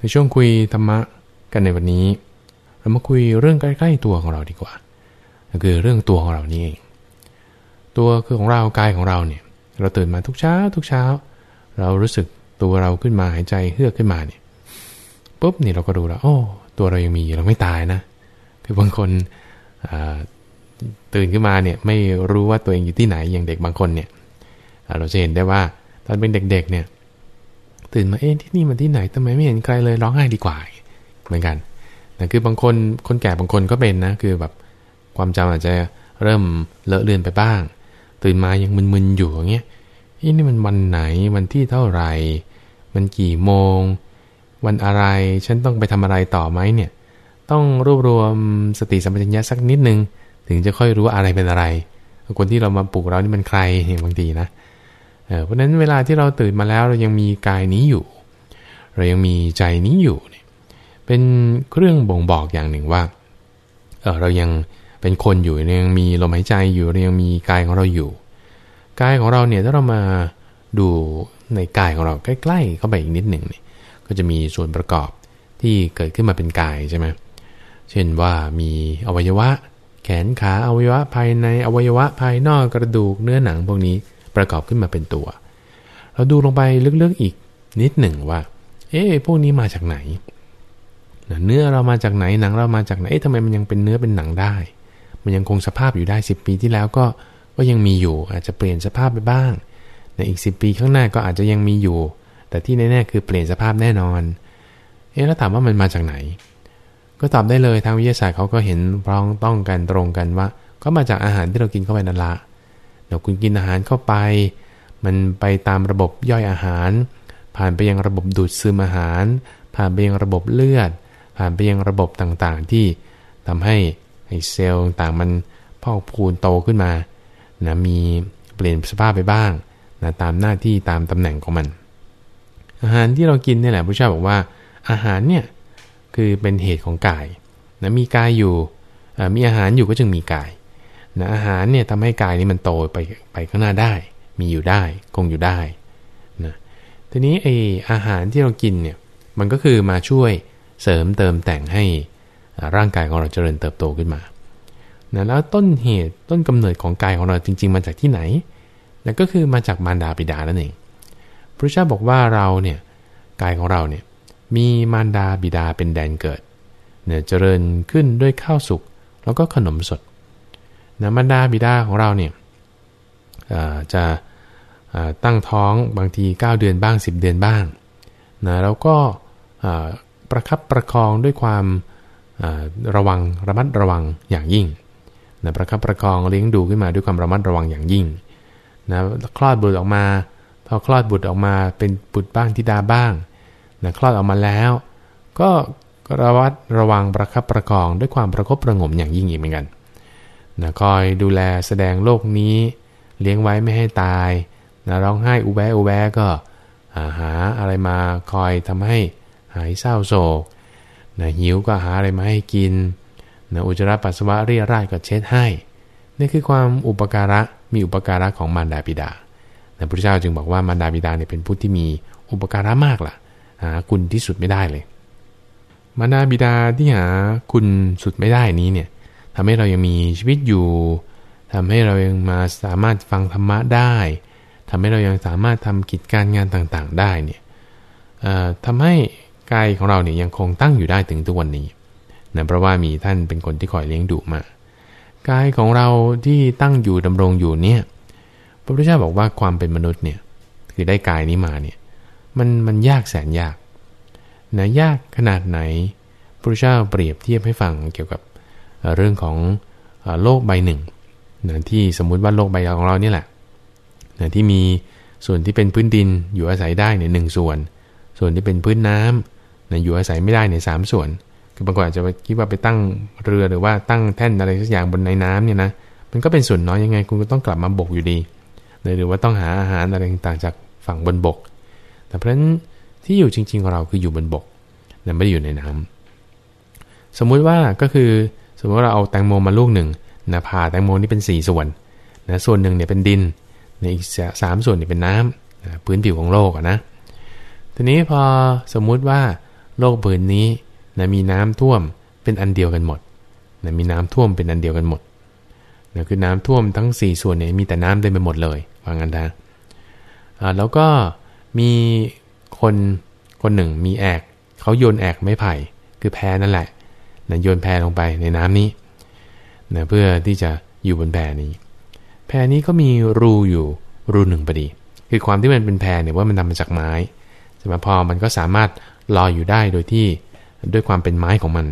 ในช่วงคุยธรรมะกันในวันนี้ เรามาคุยเรื่องใกล้ๆตัวของเราดีกว่าก็คือเรื่องตัวของเรานี่เองตัวคือของเรากายของเราเนี่ยเราตื่นมาทุกเช้าทุกเช้า เรารู้สึกตัวเราขึ้นมาหายใจเฮือกขึ้นมาเนี่ยปุ๊บนี่เราก็ดูแล้วโอ้ตัวเรายังมีเราไม่ตายนะ คือบางคนตื่นขึ้นมาเนี่ยไม่รู้ว่าตัวเองอยู่ที่ไหนอย่างเด็กบางคนเนี่ยเราจะเห็นได้ว่าตอนเป็นเด็กๆเนี่ย ตื่นมาเอ๊ะที่นี่มันที่ไหนทำไมไม่เห็นใครเลยร้องไห้ดีกว่า เหมือนกันแต่คือบางคนคนแก่บางคนก็เป็นนะคือแบบความจำอาจจะเริ่มเลอะเลือนไปบ้าง ตื่นมายังมึนๆอยู่อย่างเงี้ยนี่มันวันไหนวันที่เท่าไหร่ มันกี่โมง วันอะไรฉันต้องไปทำอะไรต่อไหมเนี่ย ต้องรวบรวมสติสัมปชัญญะสักนิดนึง ถึงจะค่อยรู้อะไรเป็นอะไร คนที่เรามาปลุกเรานี่มันใครอย่างบางทีนะ เพราะนั้นเวลาที่เราตื่นมาแล้วเรายังมีกายนี้อยู่ เรายังมีใจนี้อยู่เนี่ยเป็นเครื่องบ่งบอกอย่างหนึ่งว่าเเรายังเป็นคนอยู่ยังมีลมหายใจอยู่เรายังมีกายของเราอยู่ กายของเราเนี่ยถ้าเรามาดูในกายของเราใกล้ ๆ เข้าไปอีกนิดหนึ่งเนี่ยก็จะมีส่วนประกอบที่เกิดขึ้นมาเป็นกายใช่ไหมเช่นว่ามีอวัยวะ แขนขาอวัยวะภายในอวัยวะภายนอกกระดูกเนื้อหนังพวกนี้ ประกอบขึ้นมาเป็นตัว เราดูลงไปลึกๆอีกนิดหนึ่งว่า เอ๊ะพวกนี้มาจากไหน เนื้อเรามาจากไหนหนังเรามาจากไหนเอ๊ะทำไมมันยังเป็นเนื้อเป็นหนังได้ มันยังคงสภาพอยู่ได้ 10 ปีที่แล้วก็ก็ยังมีอยู่อาจจะเปลี่ยนสภาพไปบ้างในอีก 10 ปีข้างหน้าก็อาจจะยังมีอยู่ แต่ที่แน่ๆคือเปลี่ยนสภาพแน่นอน เอ๊ะแล้วถามว่ามันมาจากไหน ก็ตอบได้เลยทางวิทยาศาสตร์เขาก็เห็นพ้องต้องกันตรงกันว่า ก็มาจากอาหารที่เรากินเข้าไปนั่นละ เดี๋ยวคุณกินอาหารเข้าไป มันไปตามระบบย่อยอาหาร ผ่านไปยังระบบดูดซึมอาหาร ผ่านไปยังระบบเลือด ผ่านไปยังระบบต่างๆ ที่ทำให้ไอเซลล์ต่างมันพอกพูนโตขึ้นมานะมีเปลี่ยนสภาพไปบ้างนะตามหน้าที่ตามตำแหน่งของมัน อาหารที่เรากินนี่แหละพระเจ้าบอกว่า อาหารเนี่ยคือเป็นเหตุของกายนะมีกายอยู่มีอาหารอยู่ก็จึงมีกาย นะอาหารเนี่ยทำให้กายนี้มันโตไปไปข้างหน้าได้ มีอยู่ได้คงอยู่ได้นะทีนี้ไออาหารที่เรากินเนี่ยมันก็คือมาช่วยเสริมเติมแต่งให้ร่างกายของเราเจริญเติบโตขึ้นมานะแล้วต้นเหตุต้นกำเนิดของกายของเราจริง ๆ มาจากที่ไหนนั่นก็คือมาจากมารดาบิดานั่นเองพระเจ้าบอกว่าเราเนี่ยกายของเราเนี่ยมีมารดาบิดาเป็นแดนเกิดเนี่ยเจริญขึ้นด้วยข้าวสุกแล้วก็ขนมสด นะมารดาบิดาของเราเนี่ยจะตั้งท้องบางที 9 เดือนบ้าง 10 เดือนบ้างนะแล้วก็ประคับประคองด้วยความระวังระมัดระวังอย่างยิ่งนะประคับประคองเลี้ยงดูขึ้นมาด้วยความระมัดระวังอย่างยิ่งนะคลอดบุตรออกมาพอคลอดบุตรออกมาเป็นบุตรบ้างทิดาบ้างนะคลอดออกมาแล้ว ก็ระวัดระวังประคับประคองด้วยความประคบประงมอย่างยิ่งอีกเหมือนกัน นะคอยดูแลแสดงโลกนี้ เลี้ยงไว้ไม่ให้ตายนะร้องไห้อุแวอุแวก็หาอะไรมาคอยทำให้หายเศร้าโศกนะหิวก็หาอะไรมาให้กินนะอุจจาระปัสสาวะเรียราดก็เช็ดให้ นี่คือความอุปการะมีอุปการะของมารดาบิดาพระพุทธเจ้าจึงบอกว่ามารดาบิดาเนี่ยเป็นผู้ที่มีอุปการะมากล่ะ หาคุณที่สุดไม่ได้เลยมารดาบิดาที่หาคุณสุดไม่ได้นี้เนี่ย ทำให้เรายังมีชีวิตอยู่ทำให้เรายังมาสามารถฟังธรรมะได้ทำให้เรายังสามารถทำกิจการงานต่างๆ ได้เนี่ยทำให้กายของเราเนี่ยยังคงตั้งอยู่ได้ถึงทุกวันนี้นะเพราะว่ามีท่านเป็นคนที่คอยเลี้ยงดูมากายของเราที่ตั้งอยู่ดำรงอยู่เนี่ยพระพุทธเจ้าบอกว่าความเป็นมนุษย์เนี่ยคือได้กายนี้มาเนี่ยมันมันยากแสนยากนะยากขนาดไหนพระพุทธเจ้าเปรียบเทียบให้ฟังเกี่ยวกับ เรื่องของโลกใบหนึ่งนะที่สมมุติว่าโลกใบของเรานี่แหละนะที่มีส่วนที่เป็นพื้นดินอยู่อาศัยได้เนี่ยหนึ่งส่วน ส่วนที่เป็นพื้นน้ำนะอยู่อาศัยไม่ได้ในสามส่วน คือบางคนอาจจะคิดว่าไปตั้งเรือหรือว่าตั้งแท่นอะไรสักอย่างบนในน้ำเนี่ยนะมันก็เป็นส่วนน้อยยังไงคุณก็ต้องกลับมาบกอยู่ดี หรือว่าต้องหาอาหารอะไรต่างจากฝั่งบนบก แต่เพราะฉะนั้นที่อยู่จริงๆของเราคืออยู่บนบกนะไม่ได้อยู่ในน้ำสมมุติว่าก็คือ สมมติว่าเราเอาแตงโมมาลูกหนึ่งนะผ่าแตงโมนี่เป็น 4 ส่วนนะส่วนหนึ่งเนี่ยเป็นดินในอีกสามส่วนเนี่ยเป็นน้ำนะพื้นผิวของโลกนะทีนี้พอสมมุติว่าโลกผืนนี้นะมีน้ำท่วมเป็นอันเดียวกันหมดนะมีน้ำท่วมเป็นอันเดียวกันหมดนะคือน้ำท่วมทั้ง 4 ส่วนเนี่ยมีแต่น้ำเต็มไปหมดเลยว่างั้นนะแล้วก็มีคนคนหนึ่งมีแอกเขาโยนแอกไม้ไผ่ คือแพนั่นแหละ นะโยนแพลงไปในน้ำนี้นะเพื่อที่จะอยู่บนแพนี้แพนี้ก็มีรูอยู่รูหนึ่งพอดี คือความที่มันเป็นแพเนี่ยว่ามันทำมาจากไม้ใช่ไหมพอมันก็สามารถลอยอยู่ได้โดยที่ด้วยความเป็นไม้ของมัน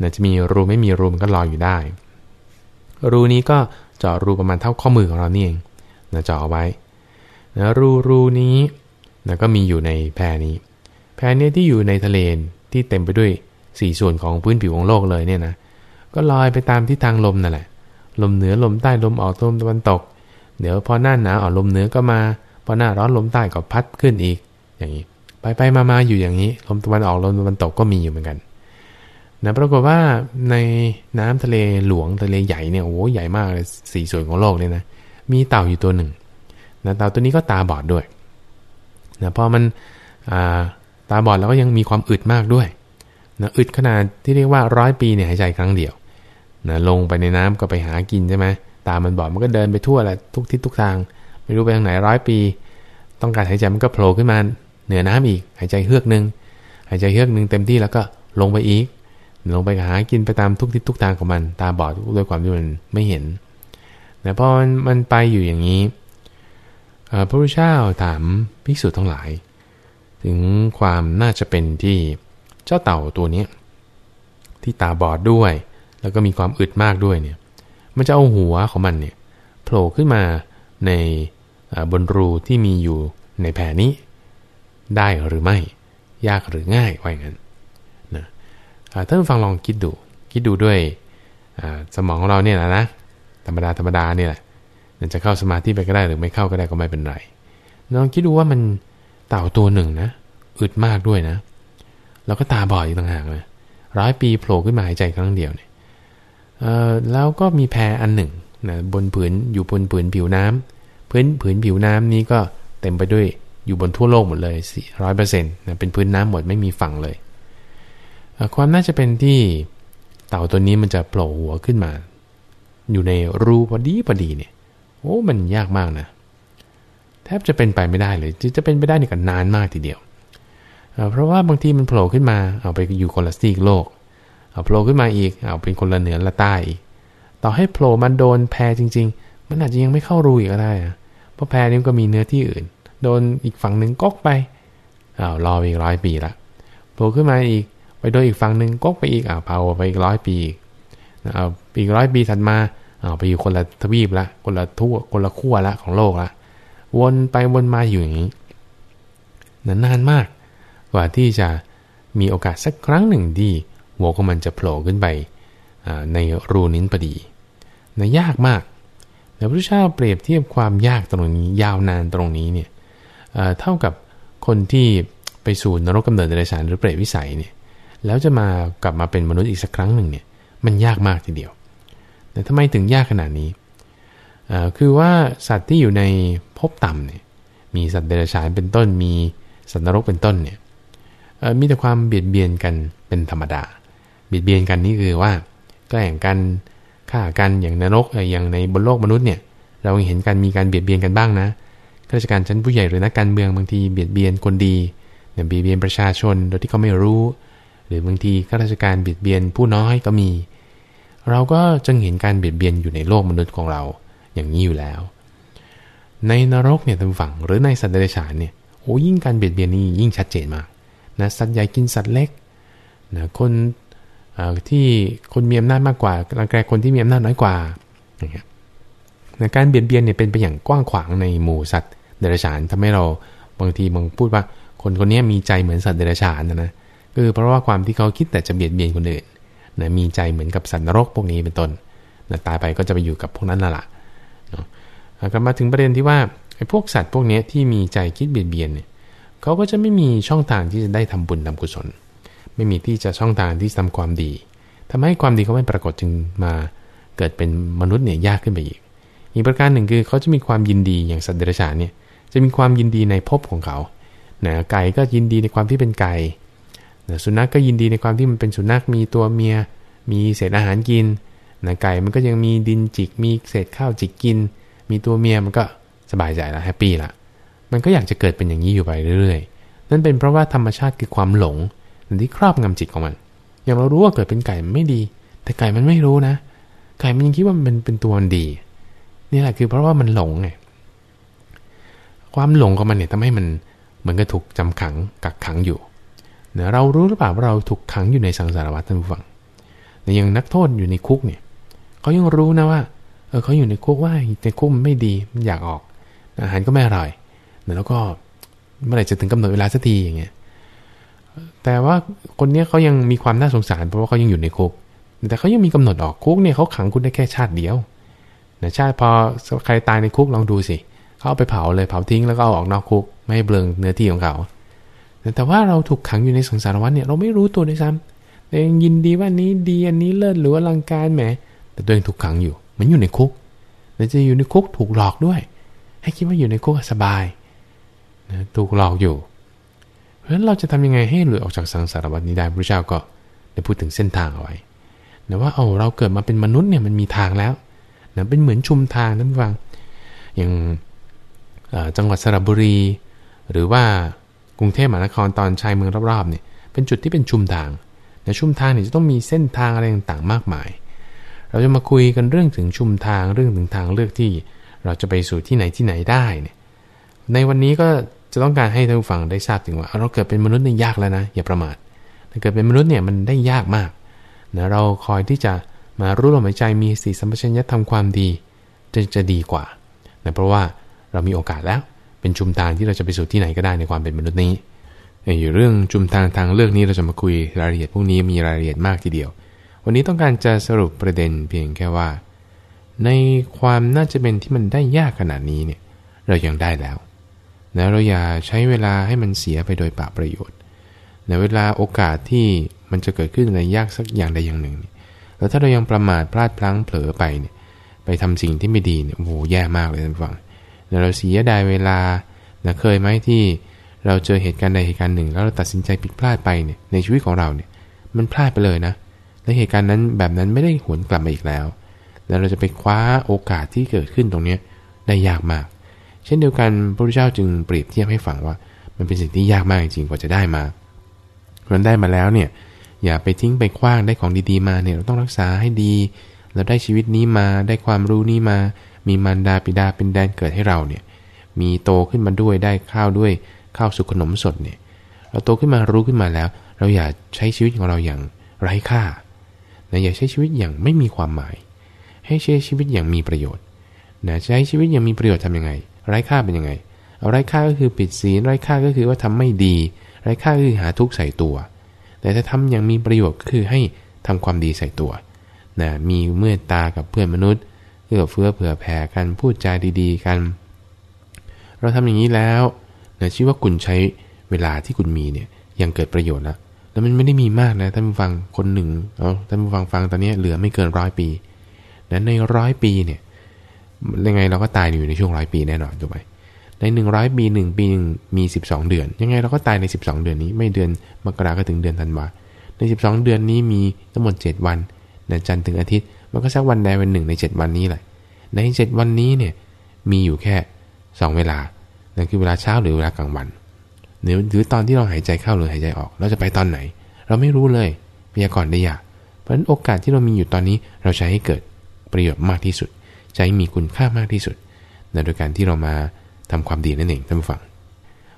นะจะมีรูไม่มีรูมันก็ลอยอยู่ได้ รูนี้ก็เจาะรูประมาณเท่าข้อมือของเรานี่เองนะเจาะเอาไว้นะรูรูนี้นะก็มีอยู่ในแพนี้ แพนี้ที่อยู่ในทะเลที่เต็มไปด้วย สี่ส่วนของพื้นผิวของโลกเลยเนี่ยนะก็ลอยไปตามทิศทางลมนั่นแหละ ลมเหนือลมใต้ลมออกลมตะวันตก เดี๋ยวพอหน้าหนาวออกลมเหนือก็มา พอหน้าร้อนลมใต้ก็พัดขึ้นอีก อย่างนี้ ไปไปมามาอยู่อย่างนี้ ลมตะวันออกลมตะวันตกก็มีอยู่เหมือนกันนะปรากฏว่าในน้ำทะเลหลวงทะเลใหญ่เนี่ยโอ้ใหญ่มากเลยสี่ส่วนของโลกเนี่ยนะ มีเต่าอยู่ตัวหนึ่งนะเต่าตัวนี้ก็ตาบอดด้วยนะพอมันตาบอดแล้วก็ยังมีความอึดมากด้วย นะอึดขนาดที่เรียกว่าร้อยปีเนี่ยหายใจครั้งเดียวนะลงไปในน้ำก็ไปหากินใช่ไหมตามันบอดมันก็เดินไปทั่วแหละทุกทิศทุกทาง ไม่รู้ไปทางไหนร้อยปี ต้องการหายใจมันก็โผล่ขึ้นมาเหนือน้ำอีก หายใจเฮือกหนึ่งหายใจเฮือกหนึ่งเต็มที่แล้วก็ลงไปอีก ลงไปหากินไปตามทุกทิศทุกทางของมัน ตาบอดด้วยความที่มันไม่เห็นแต่พอมันไปอยู่อย่างนี้พระพุทธเจ้าถามภิกษุทั้งหลาย ถึงความน่าจะเป็นที่ จ้าเต่าตัวนี้ที่ตาบอดด้วย แล้วก็มีความอึดมากด้วยเนี่ย มันจะเอาหัวของมันเนี่ยโผล่ขึ้นมาในบนรูที่มีอยู่ในแผ่นี้ ได้หรือไม่ ยากหรือง่ายว่าอย่างนั้นนะท่านฟังลองคิดดู คิดดูด้วยสมองของเราเนี่ยนะนะธรรมดาธรรมดาเนี่ยแหละจะเข้าสมาธิไปก็ได้หรือไม่เข้าก็ได้ก็ไม่เป็นไรลองคิดดูว่ามันเต่าตัวหนึ่งนะอึดมากด้วยนะ แล้วก็ตาบอดอีกต่างหากเลยร้อยปีโผล่ขึ้นมาหายใจครั้งเดียวเนี่ยแล้วก็มีแพอันหนึ่งนะบนผืนอยู่บนผืนผิวน้ำพื้นผืนผิวน้ำนี้ก็เต็มไปด้วยอยู่บนทั่วโลกหมดเลยร้อยเปอร์เซ็นต์นะเป็นพื้นน้ำหมดไม่มีฝั่งเลย ความน่าจะเป็นที่เต่าตัวนี้มันจะโผล่หัวขึ้นมา อยู่ในรูพอดีพอดีเนี่ย โอ้ มันยากมากนะ แทบจะเป็นไปไม่ได้เลยจะเป็นไปได้นี่ก็นานมากทีเดียว เพราะว่าบางทีมันโผล่ขึ้นมาเอาไปอยู่คนละซีกโลกเอาโผล่ขึ้นมาอีกเอาเป็นคนละเหนือละใต้อีกต่อให้โผล่มันโดนแพรจริง ๆ มันอาจจะยังไม่เข้ารูอีกก็ได้เพราะแพรนี่ก็มีเนื้อที่อื่น โดนอีกฝั่งหนึ่งก๊กไปอ้าวรออีกร้อยปีละโผล่ขึ้นมาอีก ไปโดนอีกฝั่งหนึ่งก๊กไปอีกอ้าวเผาไปอีกร้อยปีอีกเอาอีกร้อยปีถัดมาเอาไปอยู่คนละทวีปละคนละทั่วคนละขั้วละของโลกละวนไปวนมาอยู่อย่างนี้นานมาก กว่าที่จะมีโอกาสสักครั้งหนึ่งที่หัวของมันจะโผล่ขึ้นไปในรูนิ้นพอดีนะยากมากแต่พระเจ้าเปรียบเทียบความยากตรงนี้ยาวนานตรงนี้เนี่ยเท่ากับคนที่ไปสู่นรกกาเนิดเดรัจฉานหรือเปรตวิสัยเนี่ยแล้วจะมากลับมาเป็นมนุษย์อีกสักครั้งหนึ่งเนี่ยมันยากมากทีเดียว แต่ทำไมถึงยากขนาดนี้ คือว่าสัตว์ที่อยู่ในภพต่ำเนี่ยมีสัตว์เดรัจฉานเป็นต้นมีสัตว์นรกเป็นต้นเนี่ย มีแต่ความเบียดเบียนกันเป็นธรรมดา เบียดเบียนกันนี่คือว่าแกล้งกันฆ่ากันอย่างนรกอย่างในบนโลกมนุษย์เนี่ย เราเห็นกันมีการเบียดเบียนกันบ้างนะข้าราชการชั้นผู้ใหญ่หรือนักการเมืองบางทีเบียดเบียนคนดีเนี่ยเบียดเบียนประชาชนโดยที่เขาไม่รู้ หรือบางทีข้าราชการเบียดเบียนผู้น้อยก็มี เราก็จึงเห็นการเบียดเบียนอยู่ในโลกมนุษย์ของเราอย่างนี้อยู่แล้ว ในนรกเนี่ยทางฝั่งหรือในสัตว์เดรัจฉานเนี่ยโอ้ยิ่งการเบียดเบียนนี่ยิ่งชัดเจนมาก นะสัตว์ใหญ่กินสัตว์เล็กนะคนที่คนมีอำนาจมากกว่ารังแกคนที่มีอำนาจน้อยกว่าอนะการเบียดเบียนเนี่ยเป็นไปอย่างกว้างขวางในหมู่สัตว์เดรัจฉานทำให้เราบางทีบางพูดว่าคนคนนี้มีใจเหมือนสัตว์เดรัจฉานนะนะคือเพราะว่าความที่เขาคิดแต่จะเบียดเบียนคนอื่นนะมีใจเหมือนกับสัตว์นรกพวกนี้เป็นต้นนะตายไปก็จะไปอยู่กับพวกนั้นนั่นแหละกลับมาถึงประเด็นที่ว่าไอ้พวกสัตว์พวกนี้ที่มีใจคิดเบียดเบียนเนี่ย เขาก็จะไม่มีช่องทางที่จะได้ทำบุญทำกุศล ไม่มีที่จะช่องทางที่ทำความดีทำให้ความดีเขาไม่ปรากฏจึงมาเกิดเป็นมนุษย์เนี่ยยากขึ้นไปอีก อีกประการหนึ่งคือเขาจะมีความยินดีอย่างสัตว์เดรัจฉานเนี่ยจะมีความยินดีในภพของเขานะไก่ก็ยินดีในความที่เป็นไก่สุนัขกก็ยินดีในความที่มันเป็นสุนัขมีตัวเมีย มีเศษอาหารกินนะไก่มันก็ยังมีดินจิก มีเศษข้าวจิกกิน มีตัวเมียมันก็สบายใจแล้วแฮปปี้ละ มันก็อยากจะเกิดเป็นอย่างนี้อยู่ไปเรื่อยๆ นั่นเป็นเพราะว่าธรรมชาติคือความหลงที่ครอบงำจิตของมัน อย่างเรารู้ว่าเกิดเป็นไก่ไม่ดี แต่ไก่มันไม่รู้นะ ไก่มันยังคิดว่ามันเป็นเป็นตัวดี นี่แหละคือเพราะว่ามันหลงไง ความหลงของมันเนี่ยทำให้มันเหมือนกับถูกจำขังกักขังอยู่เนี่ยเรารู้หรือเปล่าว่าเราถูกขังอยู่ในสังสารวัฏท่านผู้ฟังแต่ยังนักโทษอยู่ในคุกเนี่ยเขายังรู้นะว่า เออเขาอยู่ในคุกว่าในคุกมันไม่ดีมันอยากออก อาหารก็ไม่อร่อย แล้วก็เมื่อไหร่จะถึงกำหนดเวลาสักทีอย่างเงี้ยแต่ว่าคนนี้เขายังมีความน่าสงสารเพราะว่าเขายังอยู่ในคุก แต่เขายังมีกำหนดออกคุกเนี่ยเขาขังคุณได้แค่ชาติเดียวนะชาติพอใครตายในคุกลองดูสิเขาเอาไปเผาเลยเผาทิ้งแล้วก็เอาออกนอกคุก ไม่ให้เบลงเนื้อที่ของเขา แต่ว่าเราถูกขังอยู่ในสังสารวัฏเนี่ยเราไม่รู้ตัวด้วยซ้ำแต่ยังยินดีว่านี้ดีอันนี้เลิศหรือว่าลังการแหม แต่ตัวเองถูกขังอยู่ มันอยู่ในคุกแต่จะอยู่ในคุกถูกหลอกด้วย ให้คิดว่าอยู่ในคุกสบาย นะถูกหลอกอยู่ เพราะฉะนั้นเราจะทำยังไงให้หลุดออกจากสังสารวัฏนี้ได้พระเจ้าก็ได้พูดถึงเส้นทางเอาไว้นะว่าเอาเราเกิดมาเป็นมนุษย์เนี่ยมันมีทางแล้วนะเป็นเหมือนชุมทางนั่นฟังอย่างจังหวัดสระบุรี หรือว่ากรุงเทพมหานครตอนชายเมืองรอบๆเนี่ยเป็นจุดที่เป็นชุมทางในชุมทางเนี่ยจะต้องมีเส้นทางอะไรต่างๆมากมาย เราจะมาคุยกันเรื่องถึงชุมทางเรื่องถึงทางเลือกที่เราจะไปสู่ที่ไหนที่ไหนได้เนี่ยในวันนี้ก็ จะต้องการให้ท่านผู้ฟังได้ทราบถึงว่า เราเกิดเป็นมนุษย์เนี่ยยากแล้วนะ อย่าประมาทถ้าเกิดเป็นมนุษย์เนี่ยมันได้ยากมากนะเราคอยที่จะมารู้ลมหายใจมีสติสัมปชัญญะทำความดีจะจะดีกว่านะเพราะว่าเรามีโอกาสแล้วเป็นชุมทางที่เราจะไปสู่ที่ไหนก็ได้ในความเป็นมนุษย์นี้อยู่เรื่องชุมทางทางเลือกนี้เราจะมาคุยรายละเอียดพวกนี้มีรายละเอียดมากทีเดียว วันนี้ต้องการจะสรุปประเด็นเพียงแค่ว่า ในความน่าจะเป็นที่มันได้ยากขนาดนี้เนี่ยเรายังได้แล้ว นะเราอย่าใช้เวลาให้มันเสียไปโดยปะประโยชน์ในเวลาโอกาสที่มันจะเกิดขึ้นในยากสักอย่างใดอย่างหนึ่ง แล้วถ้าเรายังประมาทพลาดพลั้งเผลอไปเนี่ยไปทำสิ่งที่ไม่ดีเนี่ยโอ้โหแย่มากเลยท่านฟังเราเสียดายเวลานะเคยไหมที่เราเจอเหตุการณ์ใดเหตุการณ์หนึ่ง แล้วเราตัดสินใจผิดพลาดไปเนี่ยในชีวิตของเราเนี่ยมันพลาดไปเลยนะและเหตุการณ์นั้นแบบนั้นไม่ได้หวนกลับมาอีกแล้ว แล้วเราจะไปคว้าโอกาสที่เกิดขึ้นตรงนี้ได้ยากมาก ช่นเดียวกันพระพุทธเจ้าจึงเปรียบเทียบให้ฟังว่า มันเป็นสิ่งที่ยากมากจริงกว่าจะได้มามันได้มาแล้วเนี่ยอย่าไปทิ้งไปคว้างได้ของดีๆมาเนี่ยเราต้องรักษาให้ดี เราได้ชีวิตนี้มาได้ความรู้นี้มา มีมารดาปิดาเป็นแดนเกิดให้เราเนี่ยมีโตขึ้นมาด้วยได้ข้าวด้วยข้าวสุกขนมสดเนี่ยเราโตขึ้นมารู้ขึ้นมาแล้ว เราอย่าใช้ชีวิตของเราอย่างไร้ค่านะอย่าใช้ชีวิตอย่างไม่มีความหมาย ให้ใช้ชีวิตอย่างมีประโยชน์นะใช้ชีวิตอย่างมีประโยชน์ทํำยังไง ไร้ค่าเป็นยังไงเอาไร้ค่าก็คือปิดศีลไร้ค่าก็คือว่าทำไม่ดี ไร้ค่าคือหาทุกข์ใส่ตัว แต่ถ้าทำอย่างมีประโยชน์ก็คือให้ทำความดีใส่ตัวนะมีเมื่อตากับเพื่อนมนุษย์เอื้อเฟื้อเผื่อแผ่กันพูดจาดี ๆ กัน เราทำอย่างนี้แล้วนะชื่อว่าคุณใช้เวลาที่คุณมีเนี่ยยังเกิดประโยชน์แล้วแล้วมันไม่ได้มีมากนะท่านผู้ฟังคนหนึ่งเอาท่านผู้ฟังฟังตอนนี้เหลือไม่เกินร้อยปีนะในร้อยปีเนี่ย ยังไงเราก็ตายอยู่ในช่วงร้อยปีแน่นอนถูกไหมในหนึ่งร้อยปีหนึ่งปีหนึ่งมีสิบสองเดือน ยังไงเราก็ตายในสิบสองเดือนนี้ ไม่เดือนมกราก็ถึงเดือนธันวาในสิบสองเดือนนี้มีทั้งหมดเจ็ดวันนะจันทร์ถึงอาทิตย์ มันก็สักวันใดวันหนึ่งในเจ็ดวันนี้แหละ ในเจ็ดวันนี้เนี่ยมีอยู่แค่สองเวลานั่นคือเวลาเช้าหรือเวลากลางวันหรือหรือตอนที่เราหายใจเข้าหรือหายใจออก เราจะไปตอนไหน เราไม่รู้เลยพยากรณ์ได้ยากเพราะฉะนั้นโอกาสที่เรามีอยู่ตอนนี้เราใช้ให้เกิดประโยชน์มากที่สุด ใช้มีคุณค่ามากที่สุดในโดยการที่เรามาทำความดีนั่นเองท่านผู้ฟัง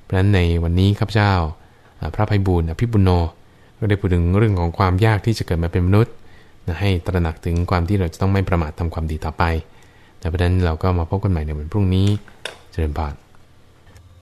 เพราะฉะนั้นในวันนี้ครับเจ้า พระภัยบูลอภิบุญโนก็ได้พูดถึงเรื่องของความยากที่จะเกิดมาเป็นมนุษย์นะให้ตระหนักถึงความที่เราจะต้องไม่ประมาททำความดีต่อไป แต่เพราะนั้นเราก็มาพบกันใหม่ในวันพรุ่งนี้เจริญพร